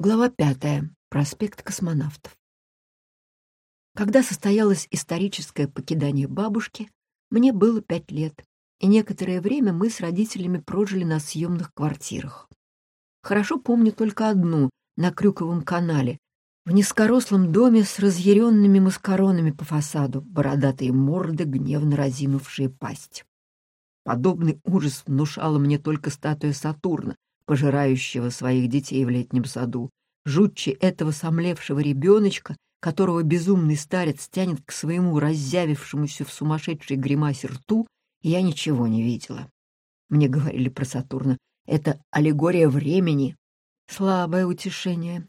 Глава пятая. Проспект космонавтов. Когда состоялось историческое покидание бабушки, мне было пять лет, и некоторое время мы с родителями прожили на съемных квартирах. Хорошо помню только одну, на Крюковом канале, в низкорослом доме с разъяренными маскаронами по фасаду, бородатые морды, гневно разинувшие пасть. Подобный ужас внушала мне только статуя Сатурна, пожирающего своих детей в летнем саду, жутче этого сомлевшего ребеночка, которого безумный старец тянет к своему раззявившемуся в сумасшедшей гримасе рту, я ничего не видела. Мне говорили про Сатурна. Это аллегория времени. Слабое утешение.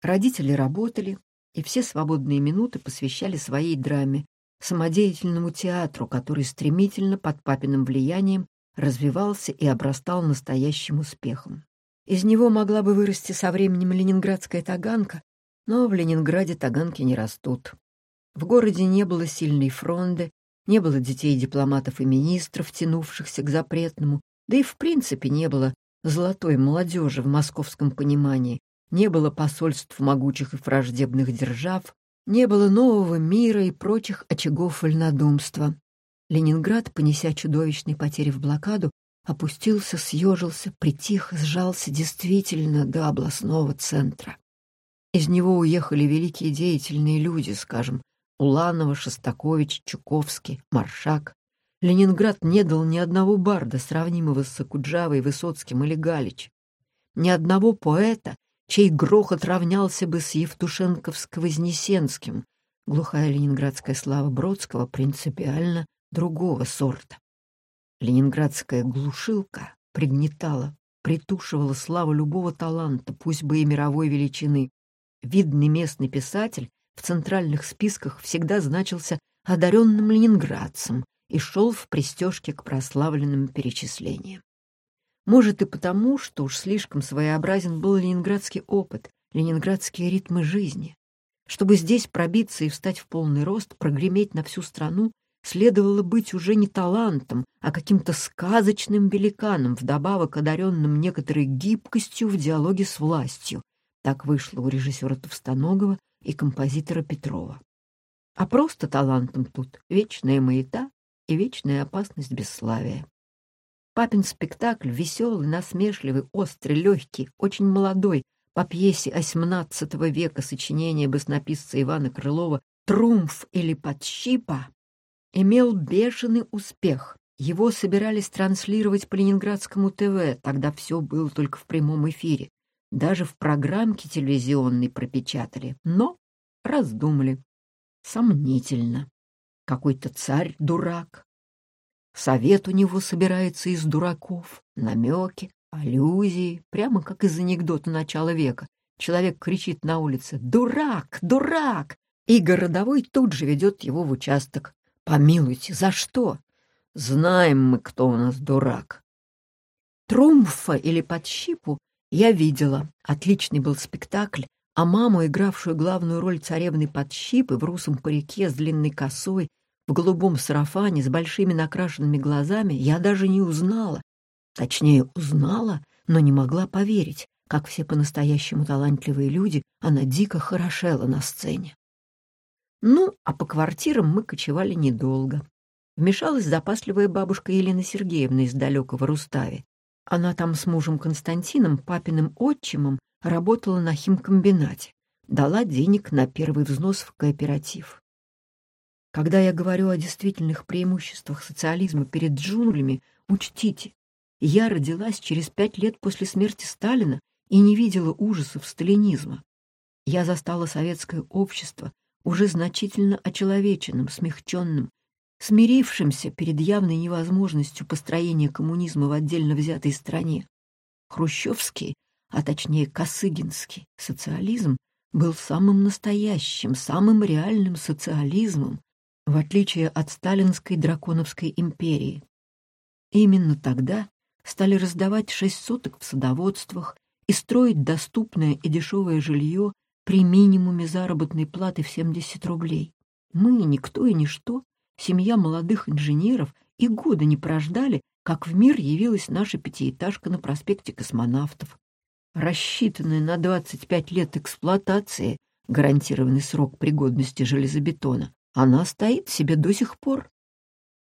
Родители работали, и все свободные минуты посвящали своей драме, самодеятельному театру, который стремительно под папиным влиянием развивался и обрастал настоящим успехом. Из него могла бы вырасти со временем ленинградская таганка, но в Ленинграде таганки не растут. В городе не было сильной фронды, не было детей дипломатов и министров, тянувшихся к запретному, да и в принципе не было золотой молодежи в московском понимании, не было посольств могучих и враждебных держав, не было нового мира и прочих очагов вольнодумства. Ленинград, понеся чудовищные потери в блокаду, опустился, съежился, притих, сжался действительно до областного центра. Из него уехали великие деятельные люди, скажем, Уланова, Шостакович, Чуковский, Маршак. Ленинград не дал ни одного барда, сравнимого с Сакуджавой, Высоцким или Галич. Ни одного поэта, чей грохот равнялся бы с Евтушенковско-Вознесенским. Глухая ленинградская слава Бродского принципиально другого сорта. Ленинградская глушилка пригнетала, притушивала славу любого таланта, пусть бы и мировой величины. Видный местный писатель в центральных списках всегда значился одаренным ленинградцем и шел в пристежке к прославленным перечислениям. Может и потому, что уж слишком своеобразен был ленинградский опыт, ленинградские ритмы жизни. Чтобы здесь пробиться и встать в полный рост, прогреметь на всю страну, следовало быть уже не талантом, а каким-то сказочным великаном, вдобавок одаренным некоторой гибкостью в диалоге с властью. Так вышло у режиссера Товстоногова и композитора Петрова. А просто талантом тут вечная маята и вечная опасность бесславия. Папин спектакль веселый, насмешливый, острый, легкий, очень молодой, по пьесе XVIII века сочинения баснописца Ивана Крылова «Трумф» или «Подщипа» имел бешеный успех. Его собирались транслировать по ленинградскому ТВ, тогда все было только в прямом эфире. Даже в программке телевизионной пропечатали, но раздумали. Сомнительно. Какой-то царь-дурак. Совет у него собирается из дураков, намеки, аллюзии, прямо как из анекдота начала века. Человек кричит на улице «Дурак! Дурак!» и городовой тут же ведет его в участок. Помилуйте, за что? Знаем мы, кто у нас дурак. Трумфа или подщипу я видела. Отличный был спектакль, а маму, игравшую главную роль царевны подщипы в русом парике с длинной косой, в голубом сарафане с большими накрашенными глазами, я даже не узнала. Точнее, узнала, но не могла поверить, как все по-настоящему талантливые люди, она дико хорошела на сцене. Ну, а по квартирам мы кочевали недолго. Вмешалась запасливая бабушка Елена Сергеевна из далекого Рустави. Она там с мужем Константином, папиным отчимом, работала на химкомбинате. Дала денег на первый взнос в кооператив. Когда я говорю о действительных преимуществах социализма перед джунглями, учтите, я родилась через пять лет после смерти Сталина и не видела ужасов сталинизма. Я застала советское общество, уже значительно очеловеченным, смягченным, смирившимся перед явной невозможностью построения коммунизма в отдельно взятой стране. Хрущевский, а точнее Косыгинский, социализм был самым настоящим, самым реальным социализмом, в отличие от сталинской драконовской империи. именно тогда стали раздавать шесть соток в садоводствах и строить доступное и дешевое жилье при минимуме заработной платы в 70 рублей. Мы, никто и ничто, семья молодых инженеров, и года не прождали, как в мир явилась наша пятиэтажка на проспекте космонавтов. рассчитанная на 25 лет эксплуатации, гарантированный срок пригодности железобетона, она стоит себе до сих пор.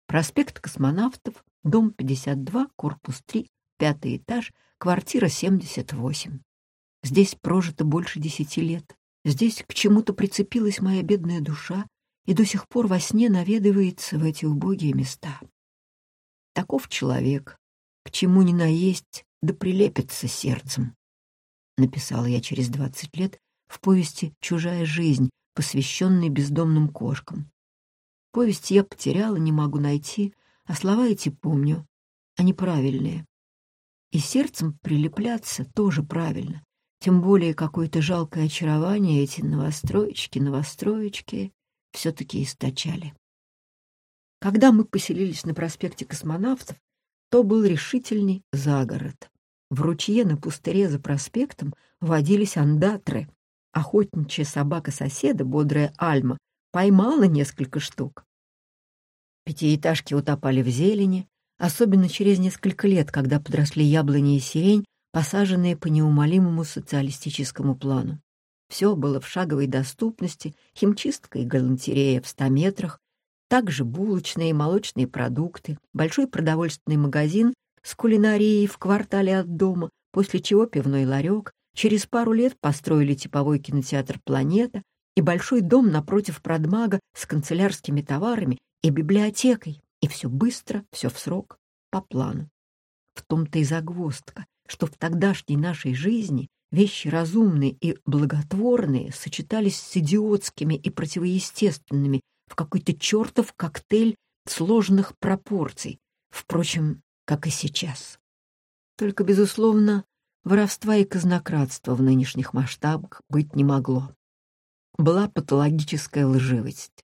Проспект космонавтов, дом 52, корпус 3, пятый этаж, квартира 78. Здесь прожито больше десяти лет. Здесь к чему-то прицепилась моя бедная душа и до сих пор во сне наведывается в эти убогие места. Таков человек, к чему ни наесть, да прилепится сердцем. Написала я через двадцать лет в повести «Чужая жизнь», посвященной бездомным кошкам. Повесть я потеряла, не могу найти, а слова эти помню. Они правильные. И сердцем прилепляться тоже правильно. Тем более какое-то жалкое очарование эти новостроечки, новостроечки все-таки источали. Когда мы поселились на проспекте космонавтов, то был решительный загород. В ручье на пустыре за проспектом водились андатры. Охотничья собака соседа, бодрая Альма, поймала несколько штук. Пятиэтажки утопали в зелени, особенно через несколько лет, когда подросли яблони и сирень, посаженные по неумолимому социалистическому плану. Все было в шаговой доступности, химчистка и галантерея в ста метрах, также булочные и молочные продукты, большой продовольственный магазин с кулинарией в квартале от дома, после чего пивной ларек, через пару лет построили типовой кинотеатр «Планета» и большой дом напротив продмага с канцелярскими товарами и библиотекой, и все быстро, все в срок, по плану. В том-то и загвоздка, что в тогдашней нашей жизни вещи разумные и благотворные сочетались с идиотскими и противоестественными в какой-то чертов коктейль сложных пропорций, впрочем, как и сейчас. Только, безусловно, воровства и казнократства в нынешних масштабах быть не могло. Была патологическая лживость.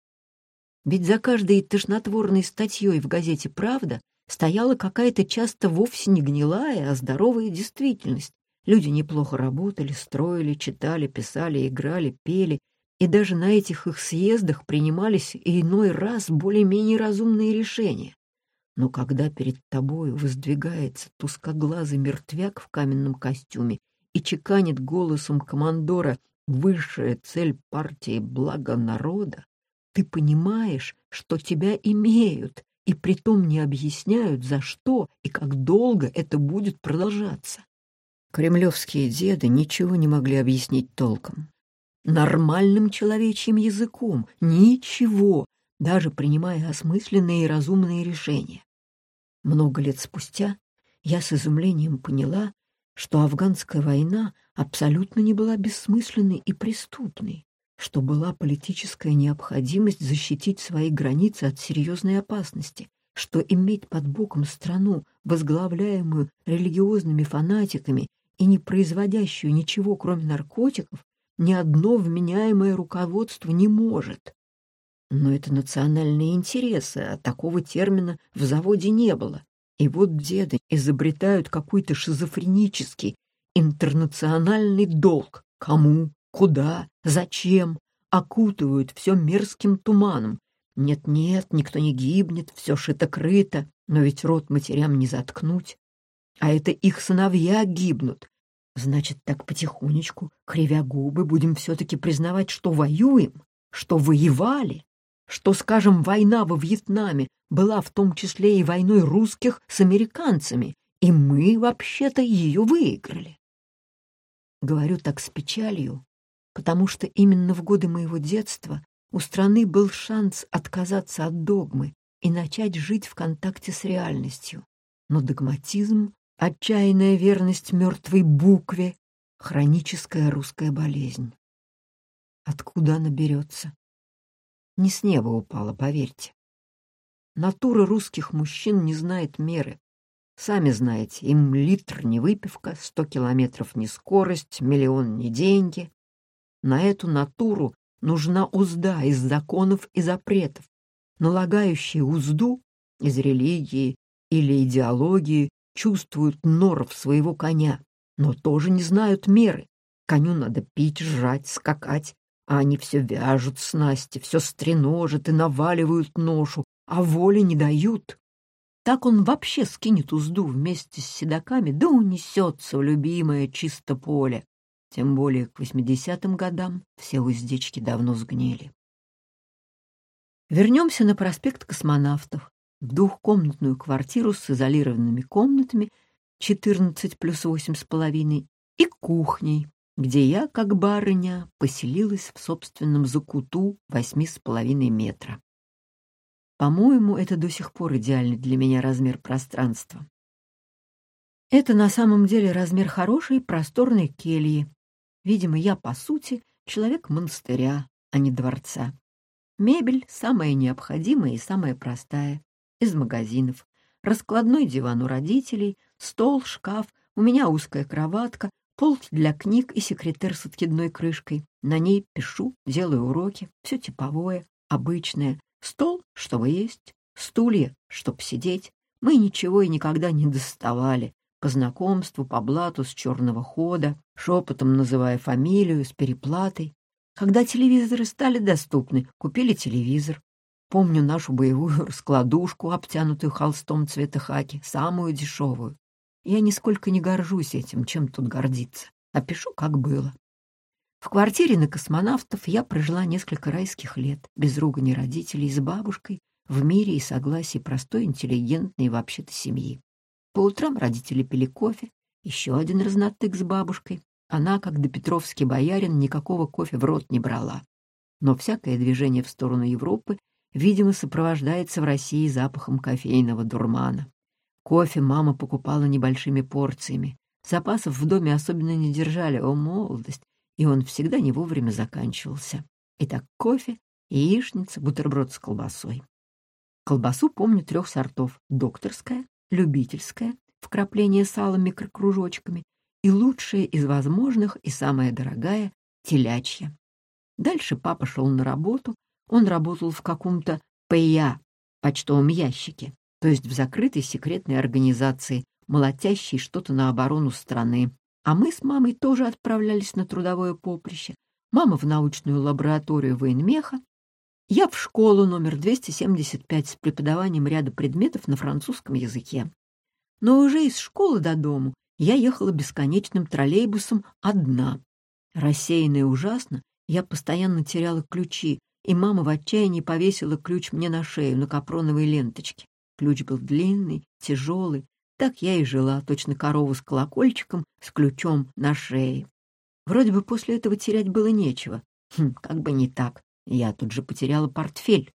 Ведь за каждой тошнотворной статьей в газете «Правда» стояла какая-то часто вовсе не гнилая, а здоровая действительность. Люди неплохо работали, строили, читали, писали, играли, пели, и даже на этих их съездах принимались иной раз более-менее разумные решения. Но когда перед тобою воздвигается тускоглазый мертвяк в каменном костюме и чеканит голосом командора «Высшая цель партии — благо народа», ты понимаешь, что тебя имеют, и притом не объясняют, за что и как долго это будет продолжаться. Кремлевские деды ничего не могли объяснить толком. Нормальным человечьим языком, ничего, даже принимая осмысленные и разумные решения. Много лет спустя я с изумлением поняла, что афганская война абсолютно не была бессмысленной и преступной что была политическая необходимость защитить свои границы от серьезной опасности, что иметь под боком страну, возглавляемую религиозными фанатиками и не производящую ничего, кроме наркотиков, ни одно вменяемое руководство не может. Но это национальные интересы, а такого термина в заводе не было. И вот деды изобретают какой-то шизофренический интернациональный долг. Кому? Куда? Зачем? Окутывают все мерзким туманом. Нет-нет, никто не гибнет, все шито-крыто, но ведь рот матерям не заткнуть. А это их сыновья гибнут. Значит, так потихонечку, кривя губы, будем все-таки признавать, что воюем, что воевали, что, скажем, война во Вьетнаме была в том числе и войной русских с американцами, и мы, вообще-то, ее выиграли. Говорю так с печалью, потому что именно в годы моего детства у страны был шанс отказаться от догмы и начать жить в контакте с реальностью. Но догматизм, отчаянная верность мертвой букве, хроническая русская болезнь. Откуда она берется? Не с неба упала, поверьте. Натура русских мужчин не знает меры. Сами знаете, им литр не выпивка, сто километров не скорость, миллион не деньги. На эту натуру нужна узда из законов и запретов. Налагающие узду из религии или идеологии чувствуют норов своего коня, но тоже не знают меры. Коню надо пить, жрать, скакать, а они все вяжут снасти, все стреножат и наваливают ношу, а воли не дают. Так он вообще скинет узду вместе с седаками, да унесется в любимое чисто поле. Тем более к восьмидесятым годам все уздечки давно сгнили. Вернемся на проспект космонавтов, в двухкомнатную квартиру с изолированными комнатами, 14 плюс восемь с половиной, и кухней, где я, как барыня, поселилась в собственном закуту восьми с половиной метра. По-моему, это до сих пор идеальный для меня размер пространства. Это на самом деле размер хорошей просторной кельи. Видимо, я, по сути, человек монастыря, а не дворца. Мебель самая необходимая и самая простая. Из магазинов. Раскладной диван у родителей, стол, шкаф, у меня узкая кроватка, пол для книг и секретер с откидной крышкой. На ней пишу, делаю уроки, все типовое, обычное, Стол, чтобы есть, стулья, чтоб сидеть. Мы ничего и никогда не доставали. По знакомству, по блату с черного хода, шепотом называя фамилию, с переплатой. Когда телевизоры стали доступны, купили телевизор. Помню нашу боевую раскладушку, обтянутую холстом цвета хаки, самую дешевую. Я нисколько не горжусь этим, чем тут гордиться, а пишу, как было. В квартире на космонавтов я прожила несколько райских лет, без ругани родителей, с бабушкой, в мире и согласии простой, интеллигентной вообще-то семьи. По утрам родители пили кофе, еще один разнотык с бабушкой. Она, как допетровский боярин, никакого кофе в рот не брала. Но всякое движение в сторону Европы, видимо, сопровождается в России запахом кофейного дурмана. Кофе мама покупала небольшими порциями. Запасов в доме особенно не держали. О, молодость! и он всегда не вовремя заканчивался. Итак, кофе, яичница, бутерброд с колбасой. Колбасу помню трех сортов — докторская, любительская, вкрапление сала микрокружочками и лучшая из возможных и самая дорогая — телячья. Дальше папа шел на работу, он работал в каком-то ПЯ, почтовом ящике, то есть в закрытой секретной организации, молотящей что-то на оборону страны, а мы с мамой тоже отправлялись на трудовое поприще. Мама в научную лабораторию военмеха, я в школу номер 275 с преподаванием ряда предметов на французском языке. Но уже из школы до дому я ехала бесконечным троллейбусом одна. Рассеянная ужасно, я постоянно теряла ключи, и мама в отчаянии повесила ключ мне на шею на капроновой ленточке. Ключ был длинный, тяжелый, так я и жила, точно корова с колокольчиком, с ключом на шее. Вроде бы после этого терять было нечего. Хм, как бы не так. Я тут же потеряла портфель.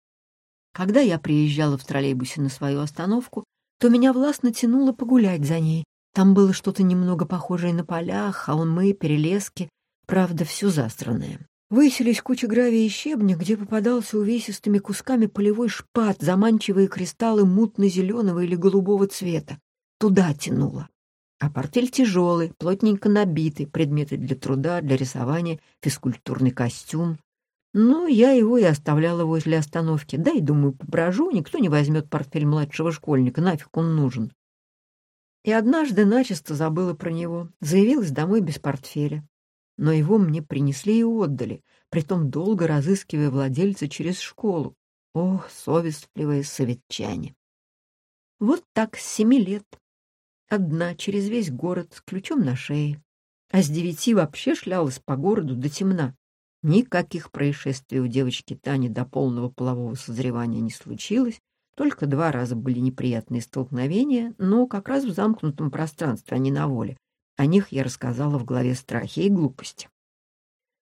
Когда я приезжала в троллейбусе на свою остановку, то меня властно тянуло погулять за ней. Там было что-то немного похожее на поля, холмы, перелески, правда, все застранное. Выселись куча гравия и щебня, где попадался увесистыми кусками полевой шпат, заманчивые кристаллы мутно-зеленого или голубого цвета туда тянуло. А портфель тяжелый, плотненько набитый, предметы для труда, для рисования, физкультурный костюм. Ну, я его и оставляла возле остановки. Да и, думаю, поброжу, никто не возьмет портфель младшего школьника, нафиг он нужен. И однажды начисто забыла про него, заявилась домой без портфеля. Но его мне принесли и отдали, притом долго разыскивая владельца через школу. Ох, совестливые советчане! Вот так с семи лет одна через весь город с ключом на шее. А с девяти вообще шлялась по городу до темна. Никаких происшествий у девочки Тани до полного полового созревания не случилось, только два раза были неприятные столкновения, но как раз в замкнутом пространстве, а не на воле. О них я рассказала в главе «Страхи и глупости».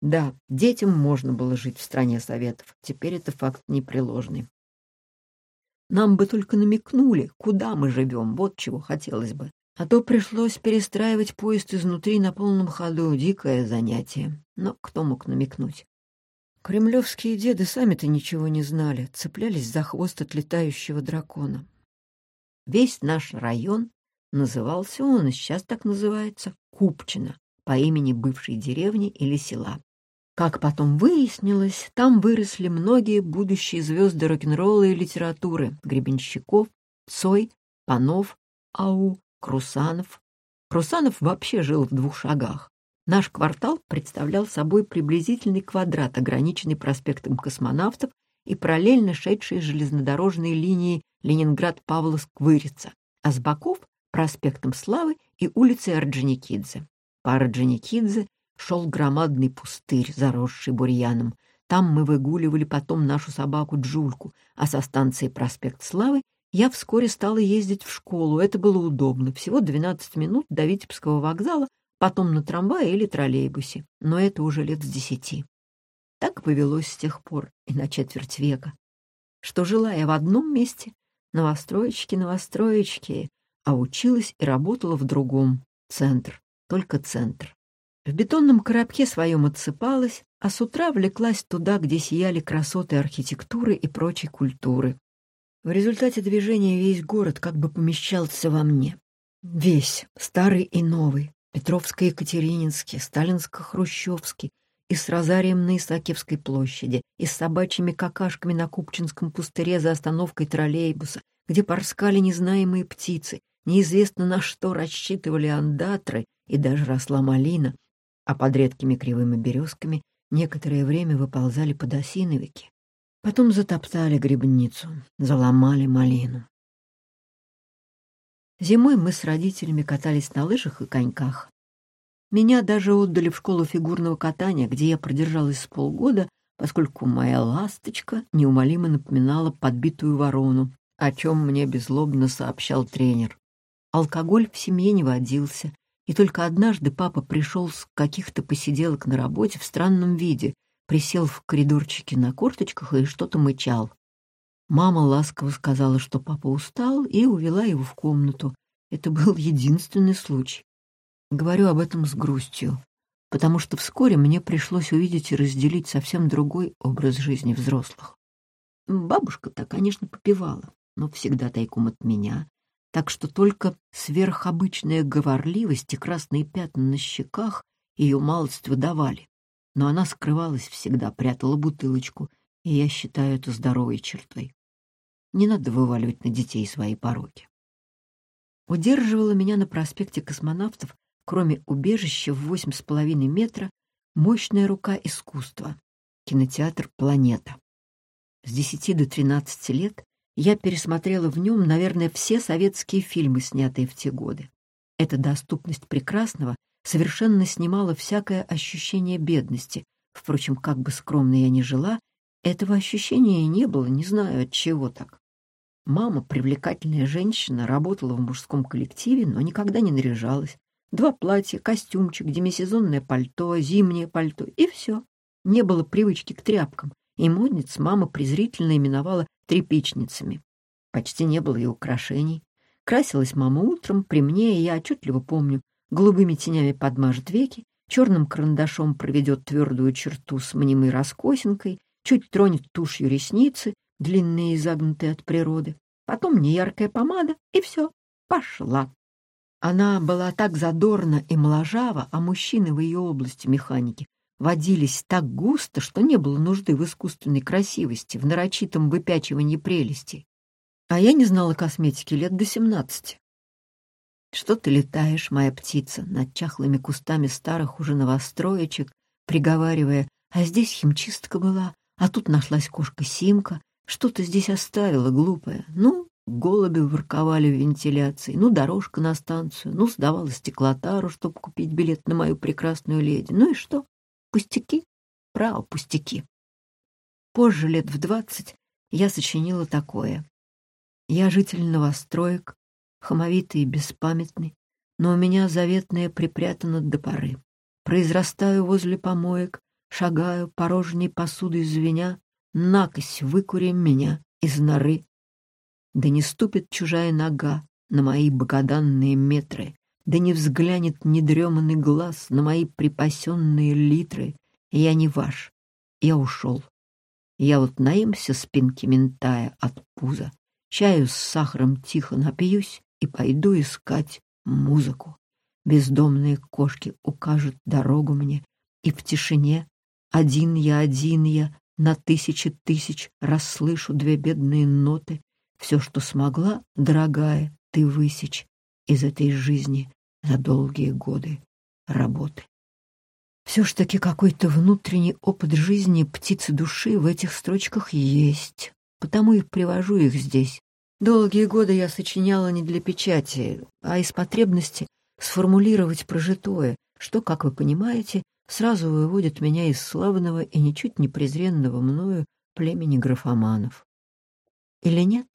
Да, детям можно было жить в стране советов, теперь это факт непреложный. Нам бы только намекнули, куда мы живем, вот чего хотелось бы. А то пришлось перестраивать поезд изнутри на полном ходу. Дикое занятие. Но кто мог намекнуть? Кремлевские деды сами-то ничего не знали, цеплялись за хвост отлетающего дракона. Весь наш район назывался он, и сейчас так называется, Купчино, по имени бывшей деревни или села. Как потом выяснилось, там выросли многие будущие звезды рок-н-ролла и литературы — Гребенщиков, Цой, Панов, Ау, Крусанов. Крусанов вообще жил в двух шагах. Наш квартал представлял собой приблизительный квадрат, ограниченный проспектом космонавтов и параллельно шедшей железнодорожной линией Ленинград-Павловск-Вырица, а с боков — проспектом Славы и улицей Орджоникидзе. По Орджоникидзе шел громадный пустырь, заросший бурьяном. Там мы выгуливали потом нашу собаку Джульку, а со станции проспект Славы я вскоре стала ездить в школу. Это было удобно. Всего 12 минут до Витебского вокзала, потом на трамвае или троллейбусе. Но это уже лет с десяти. Так повелось с тех пор и на четверть века, что жила я в одном месте, новостроечки, новостроечки, а училась и работала в другом, центр, только центр. В бетонном коробке своем отсыпалась, а с утра влеклась туда, где сияли красоты архитектуры и прочей культуры. В результате движения весь город как бы помещался во мне. Весь, старый и новый, Петровско-Екатерининский, Сталинско-Хрущевский, и с розарием на Исаакиевской площади, и с собачьими какашками на Купчинском пустыре за остановкой троллейбуса, где порскали незнаемые птицы, неизвестно на что рассчитывали андатры, и даже росла малина, а под редкими кривыми березками некоторое время выползали подосиновики. Потом затоптали грибницу, заломали малину. Зимой мы с родителями катались на лыжах и коньках. Меня даже отдали в школу фигурного катания, где я продержалась с полгода, поскольку моя ласточка неумолимо напоминала подбитую ворону, о чем мне беззлобно сообщал тренер. Алкоголь в семье не водился, и только однажды папа пришел с каких-то посиделок на работе в странном виде, присел в коридорчике на корточках и что-то мычал. Мама ласково сказала, что папа устал, и увела его в комнату. Это был единственный случай. Говорю об этом с грустью, потому что вскоре мне пришлось увидеть и разделить совсем другой образ жизни взрослых. Бабушка-то, конечно, попивала, но всегда тайком от меня, так что только сверхобычная говорливость и красные пятна на щеках ее малость выдавали но она скрывалась всегда, прятала бутылочку, и я считаю это здоровой чертой. Не надо вываливать на детей свои пороки. Удерживала меня на проспекте космонавтов, кроме убежища в восемь с половиной метра, мощная рука искусства — кинотеатр «Планета». С десяти до тринадцати лет я пересмотрела в нем, наверное, все советские фильмы, снятые в те годы. Эта доступность прекрасного совершенно снимала всякое ощущение бедности. Впрочем, как бы скромно я ни жила, этого ощущения не было, не знаю, от чего так. Мама, привлекательная женщина, работала в мужском коллективе, но никогда не наряжалась. Два платья, костюмчик, демисезонное пальто, зимнее пальто — и все. Не было привычки к тряпкам, и модниц мама презрительно именовала тряпичницами. Почти не было и украшений. Красилась мама утром, при мне, и я отчетливо помню, голубыми тенями подмажет веки, черным карандашом проведет твердую черту с мнимой раскосинкой, чуть тронет тушью ресницы, длинные и загнутые от природы, потом неяркая помада, и все, пошла. Она была так задорна и моложава, а мужчины в ее области механики водились так густо, что не было нужды в искусственной красивости, в нарочитом выпячивании прелести. А я не знала косметики лет до семнадцати. Что ты летаешь, моя птица, над чахлыми кустами старых уже новостроечек, приговаривая, а здесь химчистка была, а тут нашлась кошка Симка, что ты здесь оставила, глупая? Ну, голуби ворковали в вентиляции, ну, дорожка на станцию, ну, сдавала стеклотару, чтобы купить билет на мою прекрасную леди. Ну и что? Пустяки? Право, пустяки. Позже, лет в двадцать, я сочинила такое. Я житель новостроек, хамовитый и беспамятный, но у меня заветное припрятано до поры. Произрастаю возле помоек, шагаю порожней посудой звеня, накось выкури меня из норы. Да не ступит чужая нога на мои богоданные метры, да не взглянет недреманный глаз на мои припасенные литры. Я не ваш, я ушел. Я вот наимся спинки ментая от пуза, чаю с сахаром тихо напьюсь и пойду искать музыку. Бездомные кошки укажут дорогу мне, и в тишине один я, один я, на тысячи тысяч расслышу две бедные ноты. Все, что смогла, дорогая, ты высечь из этой жизни за долгие годы работы. Все ж таки какой-то внутренний опыт жизни птицы души в этих строчках есть, потому и привожу их здесь, Долгие годы я сочиняла не для печати, а из потребности сформулировать прожитое, что, как вы понимаете, сразу выводит меня из славного и ничуть не презренного мною племени графоманов. Или нет?